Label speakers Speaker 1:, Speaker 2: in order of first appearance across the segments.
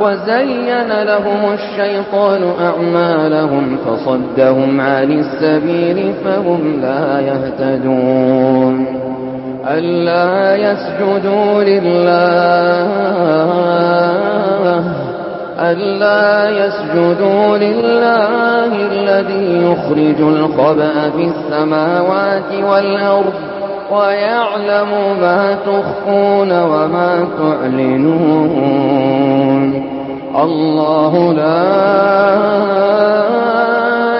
Speaker 1: وزين لهم الشيطان أعمالهم فصدهم عن السبيل فهم لا يهتدون. ألا يسجدوا لله ألا يسجدوا لله الذي يخرج الخبأ في السماوات والأرض ويعلم ما تخفون وما تعلنون. الله لا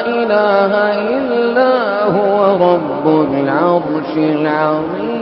Speaker 1: إله إلا هو رب العرش العظيم.